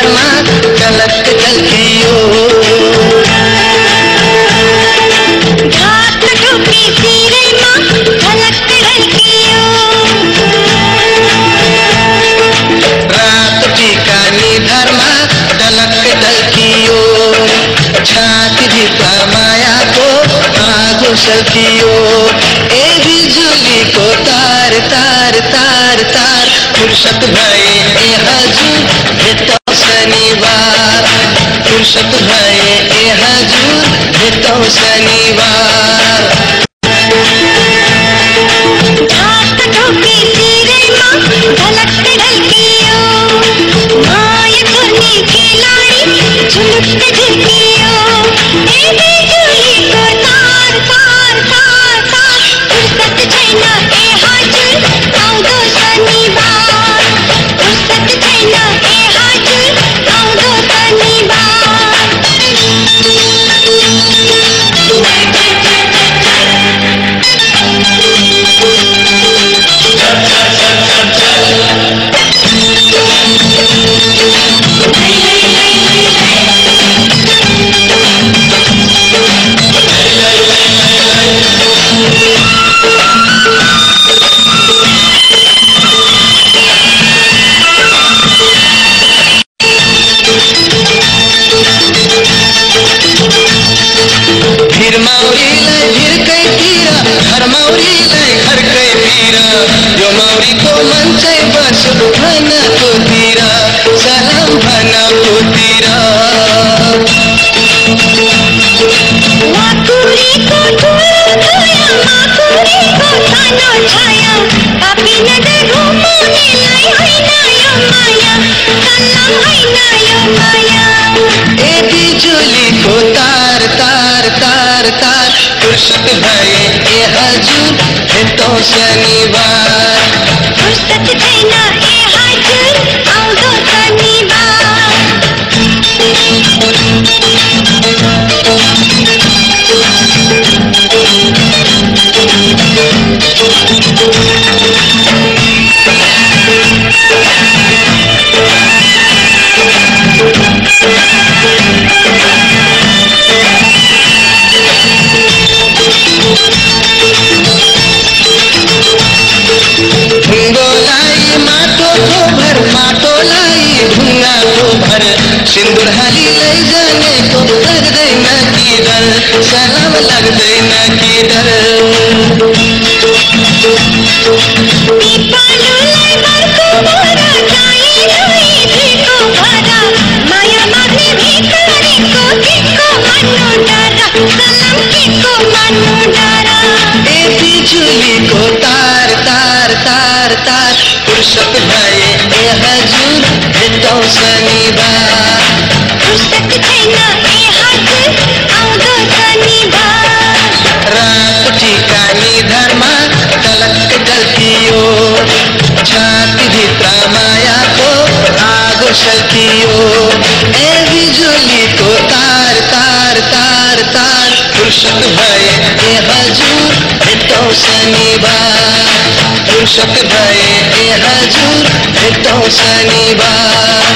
शर्मा कलक कलकियो घाट टोपी सीरे रात टीका निधर दलक दलकियो छाती माया को आगो सलकियो ए बिजली को तार तार तार तार फुर्सत भई फुर्सत भए ए हजूर तो शनिबार घर मौरीलाई घरकै तिर यो मौरीको मन चाहिँ बस्यो भनको तिर सलाम भनको तिर। माकुरीको ठुलो छाया माकुरीको सानो छाया। पापी नज़र घुमाउनेलाई होइन यो माया सलाम होइन यो माया। ए बिजुलीको तार तार तार तार फुर्सद भए ए हजुर भेटौँ शनिबार फुर्सद छैन ए हजुर आउँदो शनिबार भर। सिन्दुर हाली लैजानेको लाग्दैन कि डर सलाम लाग्दैन कि डर पालुलाई बर्को भरा चाहिँलाई भिको भरा माया डरा। डरा। ए बिजुलीको तार तार तार तार। फुर्सद भए ए हजुर शनिबार रात बिजुलीको तार तार तार तार भए ए हजुर भेटौँ शनिबार